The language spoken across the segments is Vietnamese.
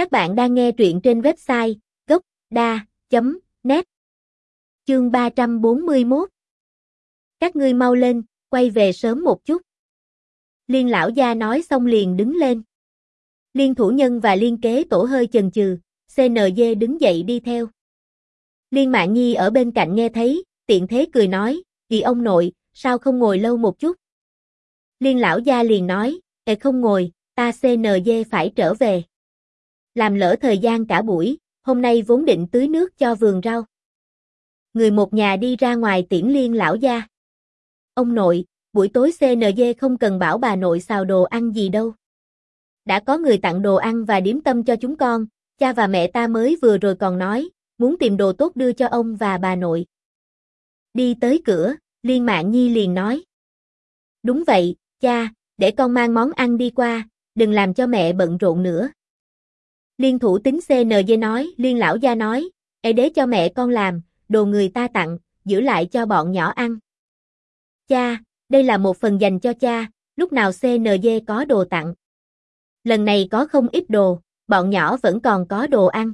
Các bạn đang nghe truyện trên website gốc.da.net Chương 341 Các ngươi mau lên, quay về sớm một chút. Liên lão gia nói xong liền đứng lên. Liên thủ nhân và liên kế tổ hơi chần chừ, CNG đứng dậy đi theo. Liên mạng Nhi ở bên cạnh nghe thấy, tiện thế cười nói, vì ông nội, sao không ngồi lâu một chút? Liên lão gia liền nói, Ê không ngồi, ta CNG phải trở về. Làm lỡ thời gian cả buổi, hôm nay vốn định tưới nước cho vườn rau. Người một nhà đi ra ngoài tiễn liên lão gia. Ông nội, buổi tối CNG không cần bảo bà nội xào đồ ăn gì đâu. Đã có người tặng đồ ăn và điếm tâm cho chúng con, cha và mẹ ta mới vừa rồi còn nói, muốn tìm đồ tốt đưa cho ông và bà nội. Đi tới cửa, Liên mạng Nhi liền nói. Đúng vậy, cha, để con mang món ăn đi qua, đừng làm cho mẹ bận rộn nữa. Liên thủ tính CNG nói, Liên lão gia nói, Ê đế cho mẹ con làm, đồ người ta tặng, giữ lại cho bọn nhỏ ăn. Cha, đây là một phần dành cho cha, lúc nào CNG có đồ tặng. Lần này có không ít đồ, bọn nhỏ vẫn còn có đồ ăn.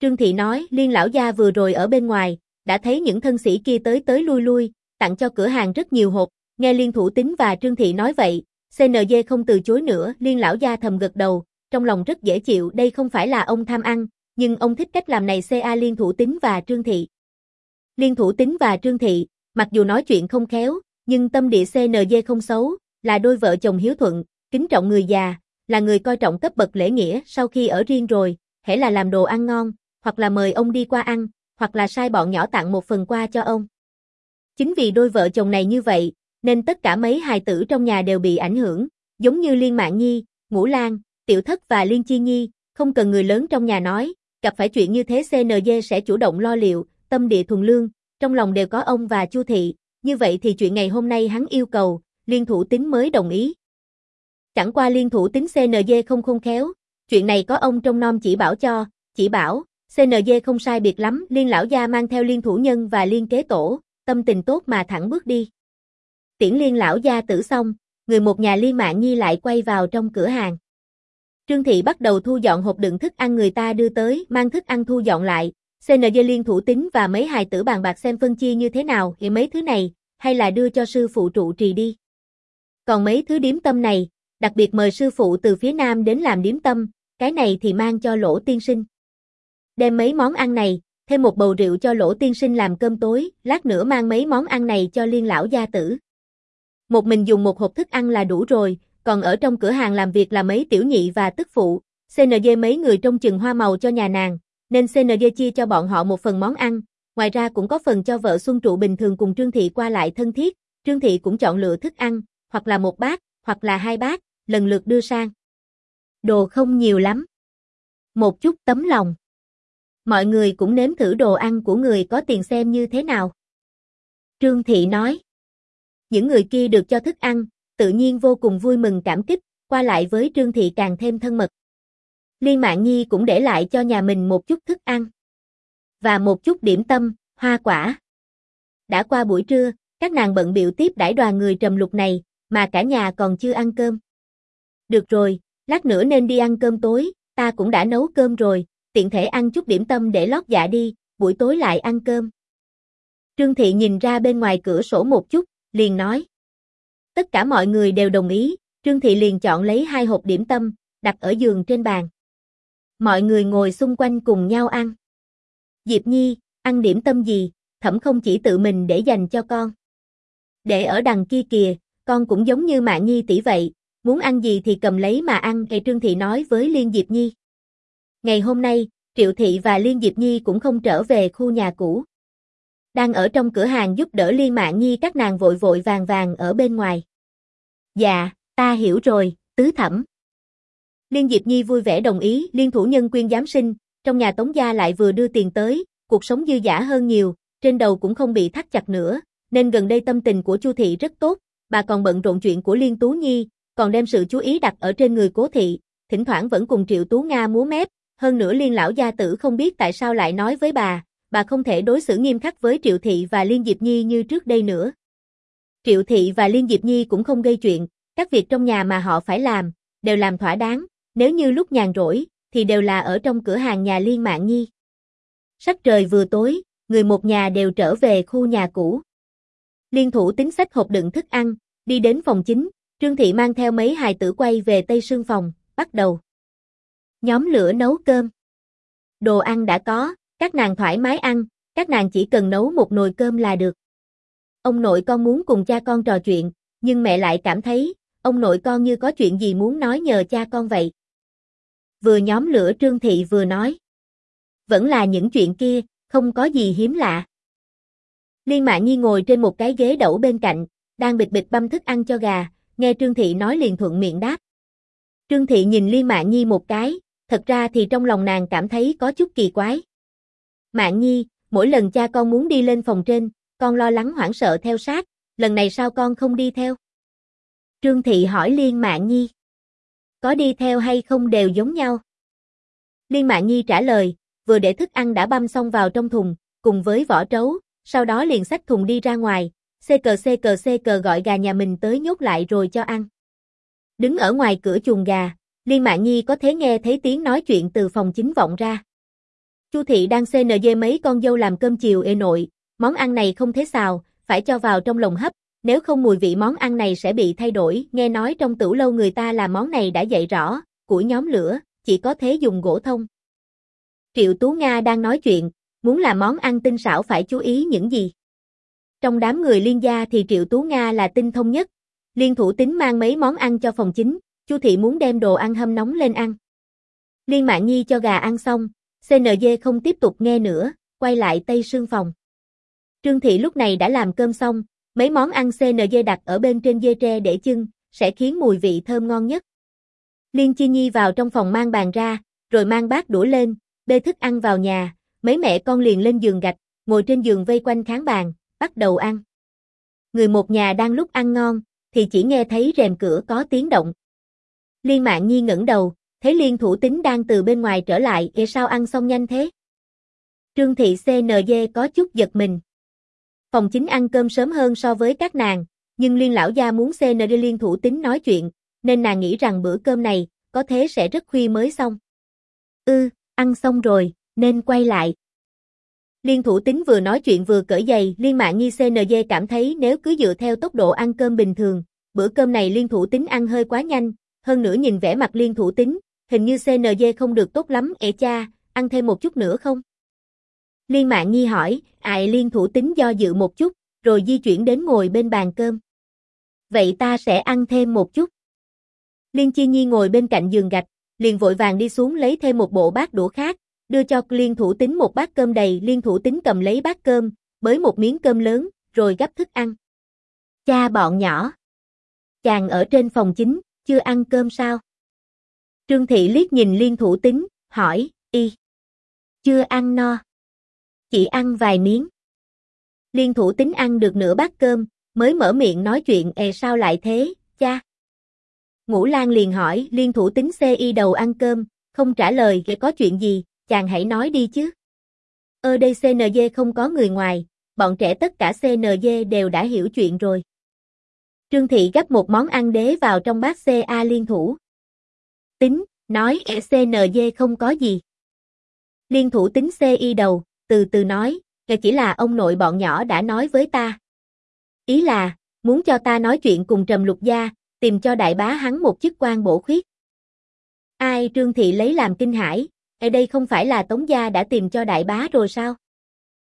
Trương Thị nói, Liên lão gia vừa rồi ở bên ngoài, đã thấy những thân sĩ kia tới tới lui lui, tặng cho cửa hàng rất nhiều hộp, nghe Liên Thủ Tính và Trương Thị nói vậy, CNG không từ chối nữa, Liên lão gia thầm gật đầu, trong lòng rất dễ chịu, đây không phải là ông tham ăn, nhưng ông thích cách làm này CA Liên Thủ Tính và Trương Thị. Liên Thủ Tính và Trương Thị, mặc dù nói chuyện không khéo, nhưng tâm địa CNG không xấu, là đôi vợ chồng hiếu thuận, kính trọng người già, là người coi trọng cấp bậc lễ nghĩa sau khi ở riêng rồi, hễ là làm đồ ăn ngon, hoặc là mời ông đi qua ăn, hoặc là sai bọn nhỏ tặng một phần qua cho ông. Chính vì đôi vợ chồng này như vậy, nên tất cả mấy hài tử trong nhà đều bị ảnh hưởng, giống như Liên Mạng Nhi, Ngũ Lan, Tiểu Thất và Liên Chi Nhi, không cần người lớn trong nhà nói, gặp phải chuyện như thế CNG sẽ chủ động lo liệu, tâm địa thuần lương, trong lòng đều có ông và Chu Thị, như vậy thì chuyện ngày hôm nay hắn yêu cầu, Liên Thủ Tính mới đồng ý. Chẳng qua Liên Thủ Tính CNG không khôn khéo, chuyện này có ông trong nom chỉ bảo cho, chỉ bảo, CNG không sai biệt lắm, Liên Lão Gia mang theo Liên Thủ Nhân và Liên Kế Tổ, tâm tình tốt mà thẳng bước đi. Tiễn Liên Lão Gia tử xong, người một nhà Liên Mạng Nhi lại quay vào trong cửa hàng. Trương Thị bắt đầu thu dọn hộp đựng thức ăn người ta đưa tới, mang thức ăn thu dọn lại. CNG liên thủ tính và mấy hài tử bàn bạc xem phân chia như thế nào, thì mấy thứ này, hay là đưa cho sư phụ trụ trì đi. Còn mấy thứ điếm tâm này, đặc biệt mời sư phụ từ phía nam đến làm điếm tâm, cái này thì mang cho lỗ tiên sinh. Đem mấy món ăn này, thêm một bầu rượu cho lỗ tiên sinh làm cơm tối, lát nữa mang mấy món ăn này cho liên lão gia tử. Một mình dùng một hộp thức ăn là đủ rồi, còn ở trong cửa hàng làm việc là mấy tiểu nhị và tức phụ, CNG mấy người trong chừng hoa màu cho nhà nàng, nên CNG chia cho bọn họ một phần món ăn, ngoài ra cũng có phần cho vợ Xuân Trụ bình thường cùng Trương Thị qua lại thân thiết, Trương Thị cũng chọn lựa thức ăn, hoặc là một bát, hoặc là hai bát, lần lượt đưa sang. Đồ không nhiều lắm. Một chút tấm lòng. Mọi người cũng nếm thử đồ ăn của người có tiền xem như thế nào. Trương Thị nói. Những người kia được cho thức ăn, tự nhiên vô cùng vui mừng cảm kích, qua lại với Trương Thị càng thêm thân mật. Liên Mạn Nhi cũng để lại cho nhà mình một chút thức ăn. Và một chút điểm tâm, hoa quả. Đã qua buổi trưa, các nàng bận biểu tiếp đãi đoàn người trầm lục này, mà cả nhà còn chưa ăn cơm. Được rồi, lát nữa nên đi ăn cơm tối, ta cũng đã nấu cơm rồi, tiện thể ăn chút điểm tâm để lót dạ đi, buổi tối lại ăn cơm. Trương Thị nhìn ra bên ngoài cửa sổ một chút, liền nói. Tất cả mọi người đều đồng ý, Trương Thị liền chọn lấy hai hộp điểm tâm, đặt ở giường trên bàn. Mọi người ngồi xung quanh cùng nhau ăn. Diệp Nhi, ăn điểm tâm gì, thẩm không chỉ tự mình để dành cho con. Để ở đằng kia kìa, con cũng giống như Mạng Nhi tỷ vậy, muốn ăn gì thì cầm lấy mà ăn, ngày Trương Thị nói với Liên Diệp Nhi. Ngày hôm nay, Triệu Thị và Liên Diệp Nhi cũng không trở về khu nhà cũ. Đang ở trong cửa hàng giúp đỡ Liên Mạng Nhi các nàng vội vội vàng vàng ở bên ngoài. Dạ, ta hiểu rồi, tứ thẩm. Liên Diệp Nhi vui vẻ đồng ý, liên thủ nhân quyên giám sinh, trong nhà Tống Gia lại vừa đưa tiền tới, cuộc sống dư giả hơn nhiều, trên đầu cũng không bị thắt chặt nữa, nên gần đây tâm tình của Chu Thị rất tốt, bà còn bận rộn chuyện của Liên Tú Nhi, còn đem sự chú ý đặt ở trên người cố thị, thỉnh thoảng vẫn cùng Triệu Tú Nga múa mép, hơn nữa Liên lão gia tử không biết tại sao lại nói với bà, bà không thể đối xử nghiêm khắc với Triệu Thị và Liên Diệp Nhi như trước đây nữa. Triệu Thị và Liên Diệp Nhi cũng không gây chuyện, các việc trong nhà mà họ phải làm, đều làm thỏa đáng, nếu như lúc nhàn rỗi, thì đều là ở trong cửa hàng nhà Liên Mạng Nhi. Sắc trời vừa tối, người một nhà đều trở về khu nhà cũ. Liên thủ tính sách hộp đựng thức ăn, đi đến phòng chính, Trương Thị mang theo mấy hài tử quay về Tây Sương phòng, bắt đầu. Nhóm lửa nấu cơm. Đồ ăn đã có, các nàng thoải mái ăn, các nàng chỉ cần nấu một nồi cơm là được. Ông nội con muốn cùng cha con trò chuyện, nhưng mẹ lại cảm thấy, ông nội con như có chuyện gì muốn nói nhờ cha con vậy. Vừa nhóm lửa Trương Thị vừa nói. Vẫn là những chuyện kia, không có gì hiếm lạ. Liên Mạ Nhi ngồi trên một cái ghế đẩu bên cạnh, đang bịch bịch băm thức ăn cho gà, nghe Trương Thị nói liền thuận miệng đáp. Trương Thị nhìn Liên Mạ Nhi một cái, thật ra thì trong lòng nàng cảm thấy có chút kỳ quái. Mạ Nhi, mỗi lần cha con muốn đi lên phòng trên, con lo lắng hoảng sợ theo sát, lần này sao con không đi theo? Trương Thị hỏi Liên mạng Nhi. Có đi theo hay không đều giống nhau? Liên mạng Nhi trả lời, vừa để thức ăn đã băm xong vào trong thùng, cùng với vỏ trấu, sau đó liền xách thùng đi ra ngoài, xê cờ xê cờ xê cờ gọi gà nhà mình tới nhốt lại rồi cho ăn. Đứng ở ngoài cửa chuồng gà, Liên mạng Nhi có thể nghe thấy tiếng nói chuyện từ phòng chính vọng ra. Chu thị đang CNG mấy con dâu làm cơm chiều ê nội, món ăn này không thế xào, phải cho vào trong lồng hấp, nếu không mùi vị món ăn này sẽ bị thay đổi, nghe nói trong tửu lâu người ta làm món này đã dạy rõ, của nhóm lửa, chỉ có thế dùng gỗ thông. Triệu Tú Nga đang nói chuyện, muốn làm món ăn tinh xảo phải chú ý những gì. Trong đám người liên gia thì Triệu Tú Nga là tinh thông nhất, liên thủ tính mang mấy món ăn cho phòng chính, Chu thị muốn đem đồ ăn hâm nóng lên ăn. Liên Mạn Nhi cho gà ăn xong, CNG không tiếp tục nghe nữa, quay lại tây sương phòng. Trương thị lúc này đã làm cơm xong, mấy món ăn CNG đặt ở bên trên dê tre để chưng, sẽ khiến mùi vị thơm ngon nhất. Liên Chi Nhi vào trong phòng mang bàn ra, rồi mang bát đũa lên, bê thức ăn vào nhà, mấy mẹ con liền lên giường gạch, ngồi trên giường vây quanh kháng bàn, bắt đầu ăn. Người một nhà đang lúc ăn ngon, thì chỉ nghe thấy rèm cửa có tiếng động. Liên Mạn Nhi ngẩng đầu, thấy Liên Thủ Tính đang từ bên ngoài trở lại, kìa sao ăn xong nhanh thế?" Trương thị CNG có chút giật mình. Phòng chính ăn cơm sớm hơn so với các nàng, nhưng Liên lão gia muốn CNG Liên Thủ Tính nói chuyện, nên nàng nghĩ rằng bữa cơm này có thế sẽ rất khuya mới xong. "Ư, ăn xong rồi, nên quay lại." Liên Thủ Tính vừa nói chuyện vừa cởi giày, Liên Mạn Nhi CNG cảm thấy nếu cứ dựa theo tốc độ ăn cơm bình thường, bữa cơm này Liên Thủ Tính ăn hơi quá nhanh, hơn nữa nhìn vẻ mặt liên thủ tính, hình như CNG không được tốt lắm, ẹ cha, ăn thêm một chút nữa không? Liên mạng nghi hỏi, ại liên thủ tính do dự một chút, rồi di chuyển đến ngồi bên bàn cơm. Vậy ta sẽ ăn thêm một chút. Liên chi nhi ngồi bên cạnh giường gạch, liền vội vàng đi xuống lấy thêm một bộ bát đũa khác, đưa cho liên thủ tính một bát cơm đầy, liên thủ tính cầm lấy bát cơm, bới một miếng cơm lớn, rồi gấp thức ăn. Cha bọn nhỏ. Chàng ở trên phòng chính, chưa ăn cơm sao? Trương Thị liếc nhìn liên thủ tính, hỏi, y. Chưa ăn no. Chỉ ăn vài miếng. Liên thủ tính ăn được nửa bát cơm, mới mở miệng nói chuyện e sao lại thế, cha. Ngũ Lan liền hỏi liên thủ tính y đầu ăn cơm, không trả lời kể có chuyện gì, chàng hãy nói đi chứ. Ở đây CNG không có người ngoài, bọn trẻ tất cả CNG đều đã hiểu chuyện rồi. Trương Thị gấp một món ăn đế vào trong bát CA liên thủ. Tính, nói CNG không có gì. Liên thủ tính CI đầu, từ từ nói, nghe chỉ là ông nội bọn nhỏ đã nói với ta. Ý là, muốn cho ta nói chuyện cùng Trầm Lục Gia, tìm cho đại bá hắn một chức quan bổ khuyết. Ai Trương Thị lấy làm kinh hãi, ở đây không phải là Tống Gia đã tìm cho đại bá rồi sao?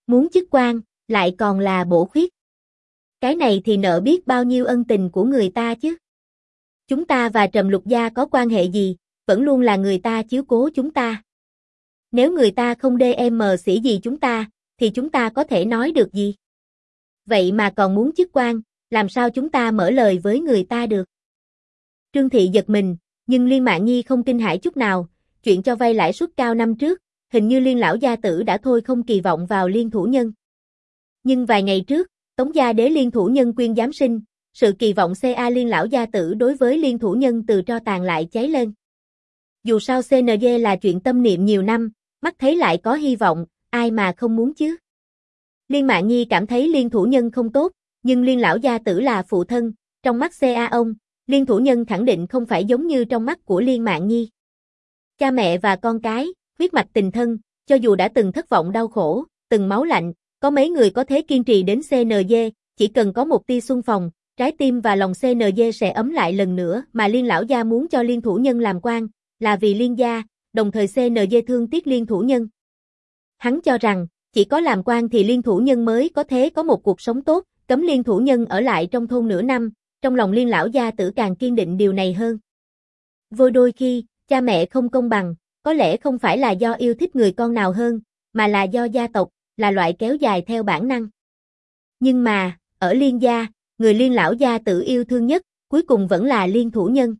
Muốn chức quan, lại còn là bổ khuyết. Cái này thì nợ biết bao nhiêu ân tình của người ta chứ. Chúng ta và Trầm Lục Gia có quan hệ gì, vẫn luôn là người ta chiếu cố chúng ta. Nếu người ta không DM sĩ gì chúng ta, thì chúng ta có thể nói được gì? Vậy mà còn muốn chức quan, làm sao chúng ta mở lời với người ta được? Trương Thị giật mình, nhưng Liên Mạng Nhi không kinh hãi chút nào, chuyện cho vay lãi suất cao năm trước, hình như Liên lão gia tử đã thôi không kỳ vọng vào Liên thủ nhân. Nhưng vài ngày trước, Tống gia đế liên thủ nhân quyên giám sinh, sự kỳ vọng CA liên lão gia tử đối với liên thủ nhân từ cho tàn lại cháy lên. Dù sao CNG là chuyện tâm niệm nhiều năm, mắt thấy lại có hy vọng, ai mà không muốn chứ. Liên Mạn Nhi cảm thấy liên thủ nhân không tốt, nhưng liên lão gia tử là phụ thân, trong mắt CA ông, liên thủ nhân khẳng định không phải giống như trong mắt của liên Mạn Nhi. cha mẹ và con cái, huyết mạch tình thân, cho dù đã từng thất vọng đau khổ, từng máu lạnh, có mấy người có thể kiên trì đến CNG, chỉ cần có một tia xuân phòng, trái tim và lòng CNG sẽ ấm lại lần nữa mà liên lão gia muốn cho liên thủ nhân làm quan, là vì liên gia, đồng thời CNG thương tiếc liên thủ nhân. Hắn cho rằng, chỉ có làm quan thì liên thủ nhân mới có thế có một cuộc sống tốt, cấm liên thủ nhân ở lại trong thôn nửa năm, trong lòng liên lão gia tử càng kiên định điều này hơn. Vô đôi khi, cha mẹ không công bằng, có lẽ không phải là do yêu thích người con nào hơn, mà là do gia tộc, là loại kéo dài theo bản năng. Nhưng mà, ở liên gia, người liên lão gia tử yêu thương nhất, cuối cùng vẫn là liên thủ nhân.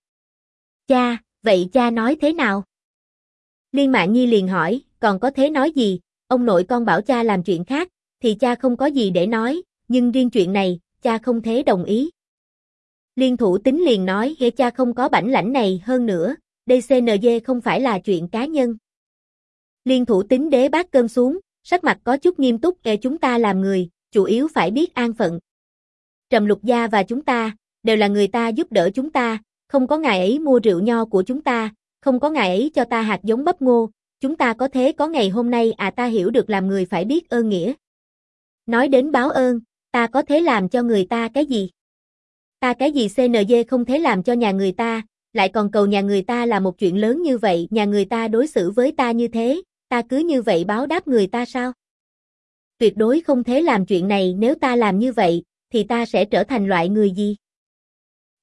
Cha, vậy cha nói thế nào? Liên mạng nhi liền hỏi, còn có thế nói gì, ông nội con bảo cha làm chuyện khác, thì cha không có gì để nói, nhưng riêng chuyện này, cha không thế đồng ý. Liên thủ tính liền nói, hệ cha không có bản lãnh này hơn nữa, đây không phải là chuyện cá nhân. Liên thủ tính đế bát cơm xuống, sắc mặt có chút nghiêm túc kể chúng ta làm người, chủ yếu phải biết an phận. Trầm lục gia và chúng ta, đều là người ta giúp đỡ chúng ta, không có ngài ấy mua rượu nho của chúng ta, không có ngài ấy cho ta hạt giống bắp ngô, chúng ta có thế có ngày hôm nay à ta hiểu được làm người phải biết ơn nghĩa. Nói đến báo ơn, ta có thế làm cho người ta cái gì? Ta cái gì CNG không thế làm cho nhà người ta, lại còn cầu nhà người ta là một chuyện lớn như vậy, nhà người ta đối xử với ta như thế, ta cứ như vậy báo đáp người ta sao? Tuyệt đối không thế làm chuyện này nếu ta làm như vậy, thì ta sẽ trở thành loại người gì?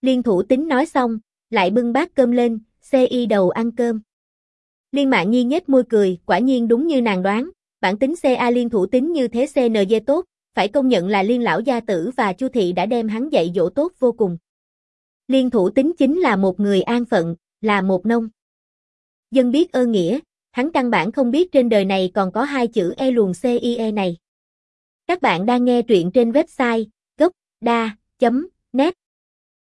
Liên thủ tính nói xong, lại bưng bát cơm lên, CI đầu ăn cơm. Liên mạng nhi nhếch môi cười, quả nhiên đúng như nàng đoán, bản tính CA liên thủ tính như thế CNJ tốt, phải công nhận là liên lão gia tử và chu thị đã đem hắn dạy dỗ tốt vô cùng. Liên thủ tính chính là một người an phận, là một nông. Dân biết ơn nghĩa, hắn căn bản không biết trên đời này còn có hai chữ E luồng CIE này. Các bạn đang nghe truyện trên website gocda.net